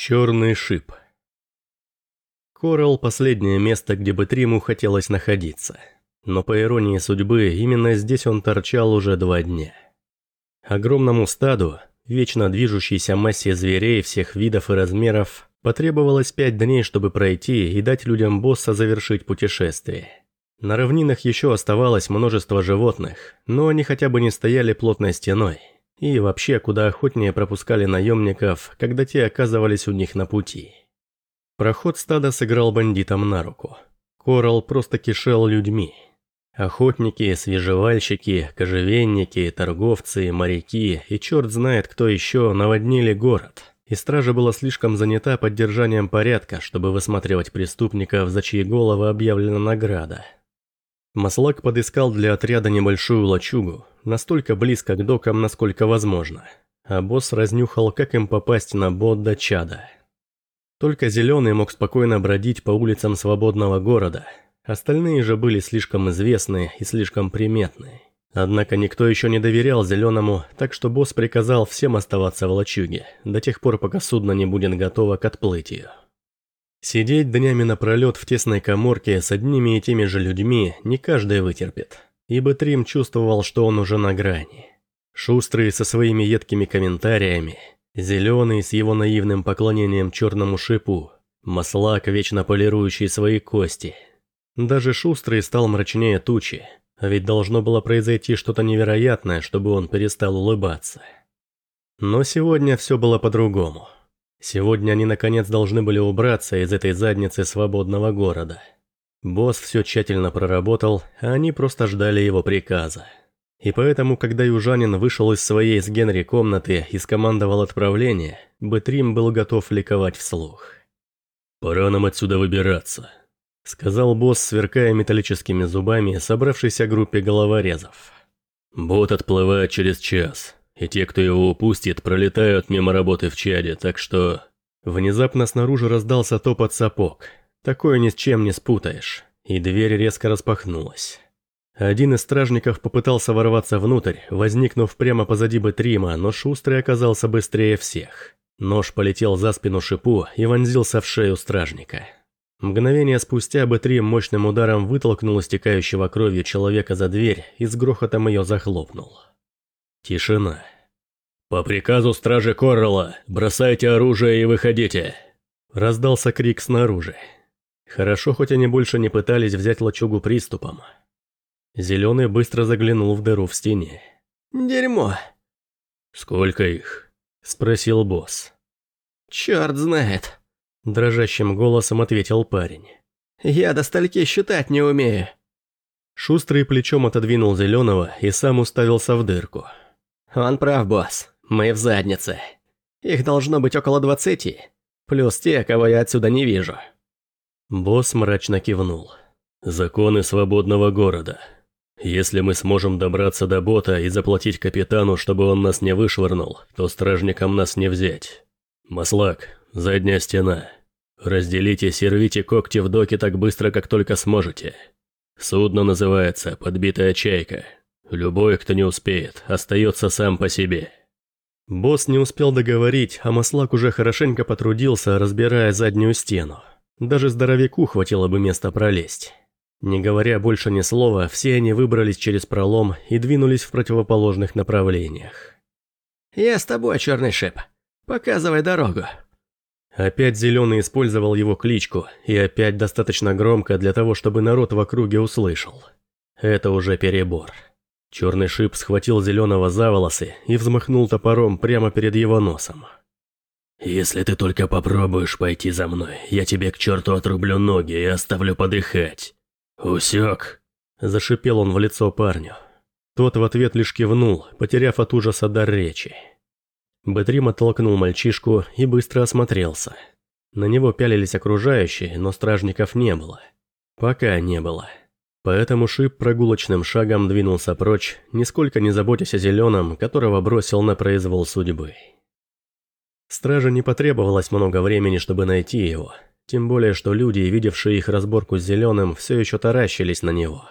Черный шип. Коралл – последнее место, где бы Триму хотелось находиться. Но по иронии судьбы, именно здесь он торчал уже два дня. Огромному стаду, вечно движущейся массе зверей всех видов и размеров, потребовалось пять дней, чтобы пройти и дать людям босса завершить путешествие. На равнинах еще оставалось множество животных, но они хотя бы не стояли плотной стеной – и вообще куда охотнее пропускали наемников, когда те оказывались у них на пути. Проход стада сыграл бандитам на руку. Коралл просто кишел людьми. Охотники, свежевальщики, кожевенники, торговцы, моряки и черт знает кто еще наводнили город. И стража была слишком занята поддержанием порядка, чтобы высматривать преступников, за чьи головы объявлена награда. Маслак подыскал для отряда небольшую лачугу, настолько близко к докам, насколько возможно. А босс разнюхал, как им попасть на бот до чада. Только Зеленый мог спокойно бродить по улицам свободного города. Остальные же были слишком известны и слишком приметны. Однако никто еще не доверял Зеленому, так что босс приказал всем оставаться в лачуге, до тех пор, пока судно не будет готово к отплытию. Сидеть днями напролет в тесной коморке с одними и теми же людьми не каждый вытерпит ибо Трим чувствовал, что он уже на грани. Шустрый со своими едкими комментариями, зеленый с его наивным поклонением черному шипу, маслак, вечно полирующий свои кости. Даже Шустрый стал мрачнее тучи, ведь должно было произойти что-то невероятное, чтобы он перестал улыбаться. Но сегодня все было по-другому. Сегодня они наконец должны были убраться из этой задницы свободного города – Босс все тщательно проработал, а они просто ждали его приказа. И поэтому, когда южанин вышел из своей с Генри комнаты и скомандовал отправление, Бэтрим был готов ликовать вслух. «Пора нам отсюда выбираться», — сказал босс, сверкая металлическими зубами собравшейся группе головорезов. «Бот отплывает через час, и те, кто его упустит, пролетают мимо работы в чаде, так что...» Внезапно снаружи раздался топот сапог, Такое ни с чем не спутаешь. И дверь резко распахнулась. Один из стражников попытался ворваться внутрь, возникнув прямо позади Бетрима, но Шустрый оказался быстрее всех. Нож полетел за спину шипу и вонзился в шею стражника. Мгновение спустя Бетрим мощным ударом вытолкнул истекающего кровью человека за дверь и с грохотом ее захлопнул. Тишина. «По приказу стражи Коррелла, бросайте оружие и выходите!» Раздался крик снаружи. Хорошо, хоть они больше не пытались взять лачугу приступом. Зеленый быстро заглянул в дыру в стене. «Дерьмо!» «Сколько их?» – спросил босс. «Черт знает!» – дрожащим голосом ответил парень. «Я до стольки считать не умею!» Шустрый плечом отодвинул зеленого и сам уставился в дырку. «Он прав, босс. Мы в заднице. Их должно быть около двадцати. Плюс те, кого я отсюда не вижу». Босс мрачно кивнул. «Законы свободного города. Если мы сможем добраться до бота и заплатить капитану, чтобы он нас не вышвырнул, то стражникам нас не взять. Маслак, задняя стена. Разделите и рвите когти в доке так быстро, как только сможете. Судно называется «Подбитая чайка». Любой, кто не успеет, остается сам по себе». Босс не успел договорить, а Маслак уже хорошенько потрудился, разбирая заднюю стену. Даже здоровяку хватило бы места пролезть. Не говоря больше ни слова, все они выбрались через пролом и двинулись в противоположных направлениях. «Я с тобой, черный шип. Показывай дорогу». Опять Зеленый использовал его кличку, и опять достаточно громко для того, чтобы народ в округе услышал. Это уже перебор. Черный шип схватил Зеленого за волосы и взмахнул топором прямо перед его носом. «Если ты только попробуешь пойти за мной, я тебе к черту отрублю ноги и оставлю подыхать. Усек?» Зашипел он в лицо парню. Тот в ответ лишь кивнул, потеряв от ужаса дар речи. Бэтрим оттолкнул мальчишку и быстро осмотрелся. На него пялились окружающие, но стражников не было. Пока не было. Поэтому Шип прогулочным шагом двинулся прочь, нисколько не заботясь о зеленом, которого бросил на произвол судьбы. Страже не потребовалось много времени, чтобы найти его. Тем более, что люди, видевшие их разборку с Зеленым, все еще таращились на него.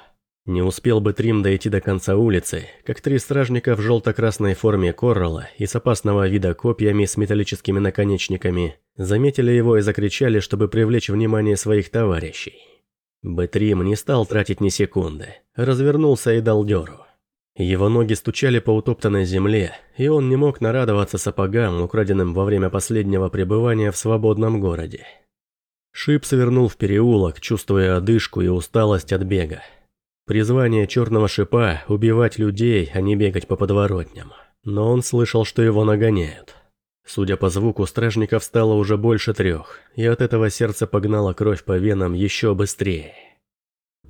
Не успел бы Трим дойти до конца улицы, как три стражника в желто-красной форме коррала и с опасного вида копьями с металлическими наконечниками заметили его и закричали, чтобы привлечь внимание своих товарищей. Бэтрим не стал тратить ни секунды, развернулся и дал дёру. Его ноги стучали по утоптанной земле, и он не мог нарадоваться сапогам, украденным во время последнего пребывания в свободном городе. Шип свернул в переулок, чувствуя одышку и усталость от бега. Призвание черного шипа – убивать людей, а не бегать по подворотням. Но он слышал, что его нагоняют. Судя по звуку, стражников стало уже больше трех, и от этого сердце погнало кровь по венам еще быстрее.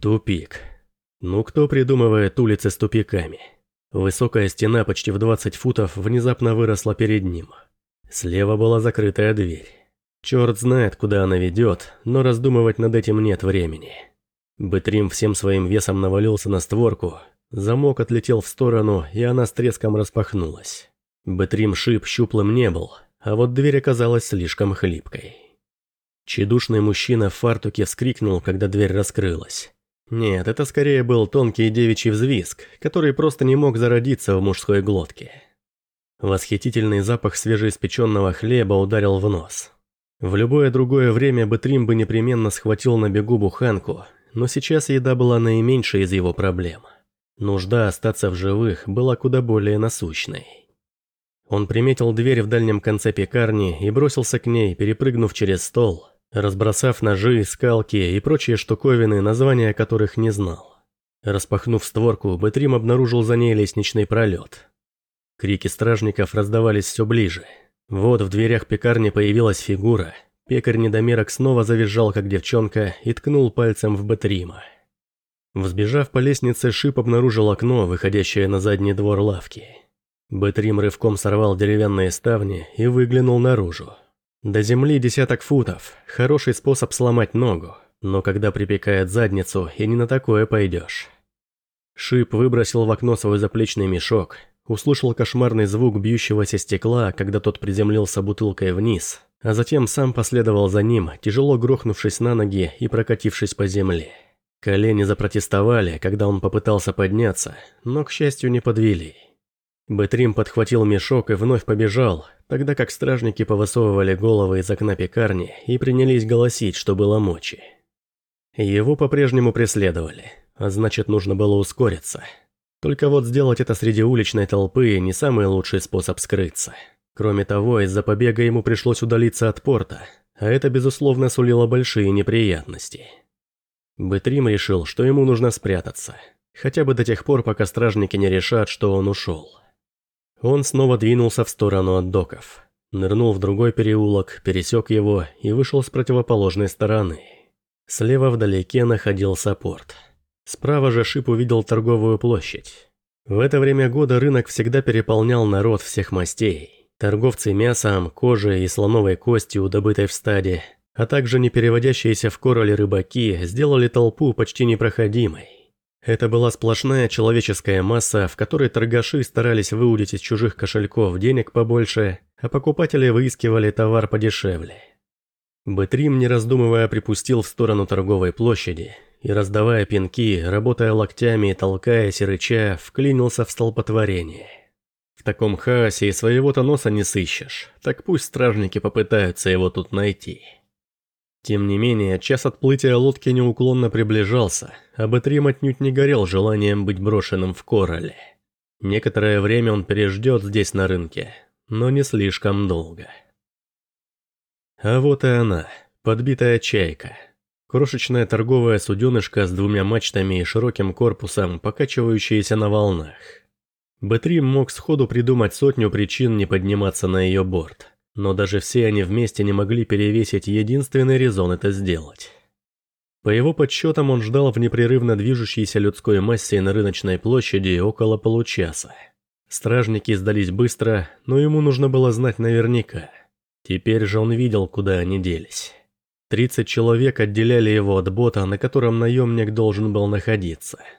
Тупик. Ну кто придумывает улицы с тупиками? Высокая стена почти в 20 футов внезапно выросла перед ним. Слева была закрытая дверь. Черт знает, куда она ведет, но раздумывать над этим нет времени. Бэтрим всем своим весом навалился на створку, замок отлетел в сторону, и она с треском распахнулась. Бэтрим шип щуплым не был, а вот дверь оказалась слишком хлипкой. Чедушный мужчина в фартуке вскрикнул, когда дверь раскрылась. Нет, это скорее был тонкий девичий взвизг, который просто не мог зародиться в мужской глотке. Восхитительный запах свежеиспеченного хлеба ударил в нос. В любое другое время Бэтрим бы непременно схватил на бегу буханку, но сейчас еда была наименьшей из его проблем. Нужда остаться в живых была куда более насущной. Он приметил дверь в дальнем конце пекарни и бросился к ней, перепрыгнув через стол, разбросав ножи, скалки и прочие штуковины, названия которых не знал. Распахнув створку, Бэтрим обнаружил за ней лестничный пролет. Крики стражников раздавались все ближе. Вот в дверях пекарни появилась фигура – Пекарь-недомерок снова завизжал, как девчонка, и ткнул пальцем в Бетрима. Взбежав по лестнице, Шип обнаружил окно, выходящее на задний двор лавки. Бэтрим рывком сорвал деревянные ставни и выглянул наружу. До земли десяток футов, хороший способ сломать ногу, но когда припекает задницу, и не на такое пойдешь. Шип выбросил в окно свой заплечный мешок, услышал кошмарный звук бьющегося стекла, когда тот приземлился бутылкой вниз, а затем сам последовал за ним, тяжело грохнувшись на ноги и прокатившись по земле. Колени запротестовали, когда он попытался подняться, но, к счастью, не подвели. Бэтрим подхватил мешок и вновь побежал, тогда как стражники повысовывали головы из окна пекарни и принялись голосить, что было мочи. Его по-прежнему преследовали, а значит, нужно было ускориться. Только вот сделать это среди уличной толпы не самый лучший способ скрыться. Кроме того, из-за побега ему пришлось удалиться от порта, а это, безусловно, сулило большие неприятности. Бэтрим решил, что ему нужно спрятаться, хотя бы до тех пор, пока стражники не решат, что он ушел. Он снова двинулся в сторону от доков, нырнул в другой переулок, пересек его и вышел с противоположной стороны. Слева вдалеке находился порт. Справа же Шип увидел торговую площадь. В это время года рынок всегда переполнял народ всех мастей. Торговцы мясом, кожей и слоновой костью, добытой в стаде, а также не переводящиеся в короле рыбаки, сделали толпу почти непроходимой. Это была сплошная человеческая масса, в которой торгаши старались выудить из чужих кошельков денег побольше, а покупатели выискивали товар подешевле. Бэтрим, не раздумывая, припустил в сторону торговой площади и, раздавая пинки, работая локтями и толкаясь и рыча, вклинился в столпотворение таком хаосе своего-то носа не сыщешь, так пусть стражники попытаются его тут найти. Тем не менее, час отплытия лодки неуклонно приближался, а Бэтрим отнюдь не горел желанием быть брошенным в короле. Некоторое время он переждет здесь на рынке, но не слишком долго. А вот и она, подбитая чайка. Крошечная торговая суденышка с двумя мачтами и широким корпусом, покачивающаяся на волнах. Бэтрим мог сходу придумать сотню причин не подниматься на ее борт, но даже все они вместе не могли перевесить единственный резон это сделать. По его подсчетам он ждал в непрерывно движущейся людской массе на рыночной площади около получаса. Стражники сдались быстро, но ему нужно было знать наверняка. Теперь же он видел, куда они делись. Тридцать человек отделяли его от бота, на котором наемник должен был находиться –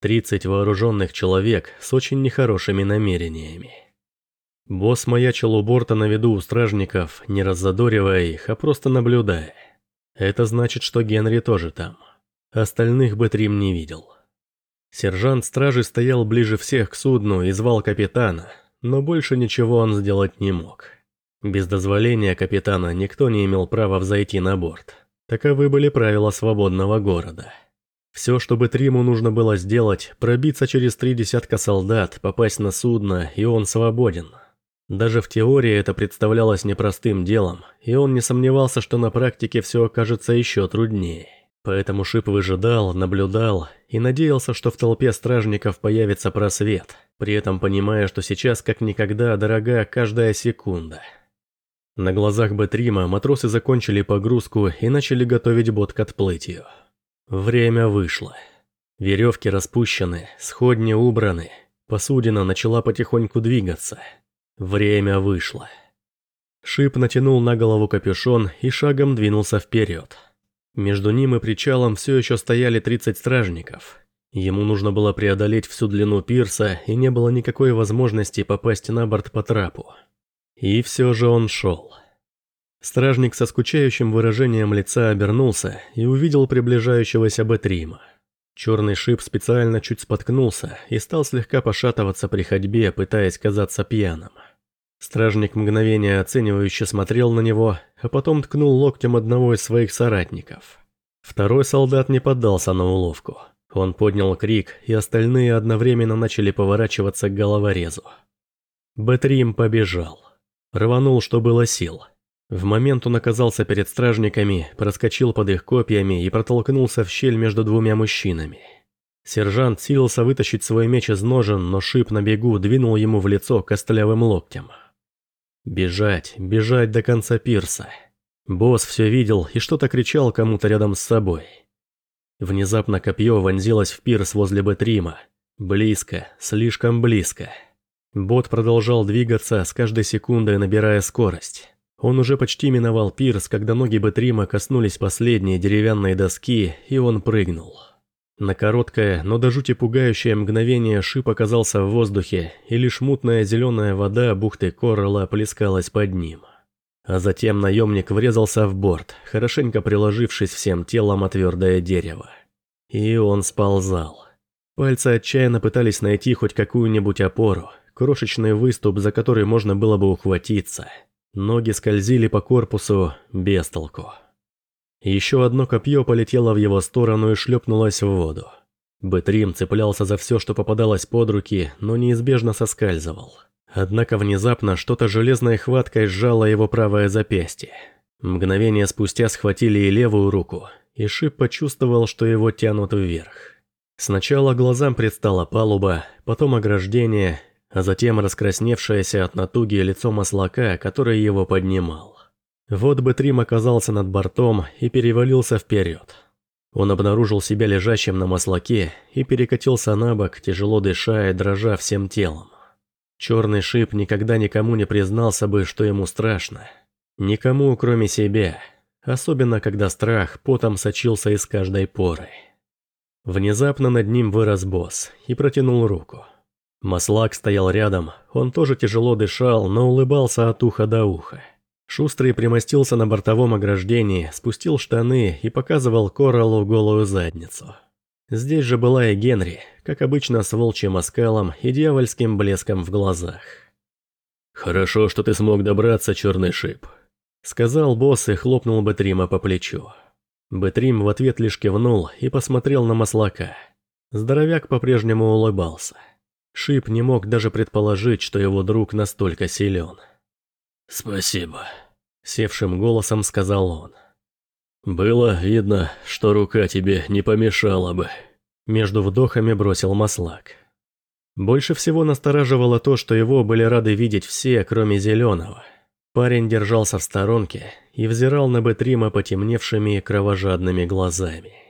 30 вооруженных человек с очень нехорошими намерениями. Босс маячил у борта на виду у стражников, не раззадоривая их, а просто наблюдая. Это значит, что Генри тоже там. Остальных бы Трим не видел. Сержант стражи стоял ближе всех к судну и звал капитана, но больше ничего он сделать не мог. Без дозволения капитана никто не имел права взойти на борт. Таковы были правила свободного города. Все, что бы Триму нужно было сделать, пробиться через три десятка солдат, попасть на судно, и он свободен. Даже в теории это представлялось непростым делом, и он не сомневался, что на практике все окажется еще труднее. Поэтому Шип выжидал, наблюдал и надеялся, что в толпе стражников появится просвет, при этом понимая, что сейчас как никогда дорога каждая секунда. На глазах Бетрима матросы закончили погрузку и начали готовить бот к отплытию. Время вышло. Веревки распущены, сходни убраны, посудина начала потихоньку двигаться. Время вышло. Шип натянул на голову капюшон и шагом двинулся вперед. Между ним и причалом все еще стояли 30 стражников. Ему нужно было преодолеть всю длину пирса, и не было никакой возможности попасть на борт по трапу. И все же он шел. Стражник со скучающим выражением лица обернулся и увидел приближающегося Бетрима. Черный шип специально чуть споткнулся и стал слегка пошатываться при ходьбе, пытаясь казаться пьяным. Стражник мгновение оценивающе смотрел на него, а потом ткнул локтем одного из своих соратников. Второй солдат не поддался на уловку. Он поднял крик, и остальные одновременно начали поворачиваться к головорезу. Бэтрим побежал. Рванул, что было сил. В момент он оказался перед стражниками, проскочил под их копьями и протолкнулся в щель между двумя мужчинами. Сержант силился вытащить свой меч из ножен, но шип на бегу двинул ему в лицо костлявым локтем. Бежать, бежать до конца пирса. Босс все видел и что-то кричал кому-то рядом с собой. Внезапно копье вонзилось в пирс возле Бетрима. Близко, слишком близко. Бот продолжал двигаться, с каждой секундой набирая скорость. Он уже почти миновал пирс, когда ноги Бетрима коснулись последней деревянной доски, и он прыгнул. На короткое, но до жути пугающее мгновение шип оказался в воздухе, и лишь мутная зеленая вода бухты Коралла плескалась под ним. А затем наемник врезался в борт, хорошенько приложившись всем телом о твердое дерево. И он сползал. Пальцы отчаянно пытались найти хоть какую-нибудь опору, крошечный выступ, за который можно было бы ухватиться. Ноги скользили по корпусу без толку. Еще одно копье полетело в его сторону и шлепнулось в воду. Бэтрим цеплялся за все, что попадалось под руки, но неизбежно соскальзывал. Однако внезапно что-то железной хваткой сжало его правое запястье. Мгновение спустя схватили и левую руку, и Шип почувствовал, что его тянут вверх. Сначала глазам предстала палуба, потом ограждение, а затем раскрасневшееся от натуги лицо маслака, который его поднимал. Вот бы Трим оказался над бортом и перевалился вперед. Он обнаружил себя лежащим на маслаке и перекатился на бок, тяжело дыша и дрожа всем телом. Черный шип никогда никому не признался бы, что ему страшно. Никому, кроме себя. Особенно, когда страх потом сочился из каждой поры. Внезапно над ним вырос босс и протянул руку. Маслак стоял рядом, он тоже тяжело дышал, но улыбался от уха до уха. Шустрый примостился на бортовом ограждении, спустил штаны и показывал Кораллу голую задницу. Здесь же была и Генри, как обычно с волчьим оскалом и дьявольским блеском в глазах. «Хорошо, что ты смог добраться, черный шип», — сказал босс и хлопнул Бетрима по плечу. Бетрим в ответ лишь кивнул и посмотрел на маслака. Здоровяк по-прежнему улыбался. Шип не мог даже предположить, что его друг настолько силен. «Спасибо», — севшим голосом сказал он. «Было видно, что рука тебе не помешала бы», — между вдохами бросил Маслак. Больше всего настораживало то, что его были рады видеть все, кроме Зеленого. Парень держался в сторонке и взирал на Бетрима потемневшими кровожадными глазами.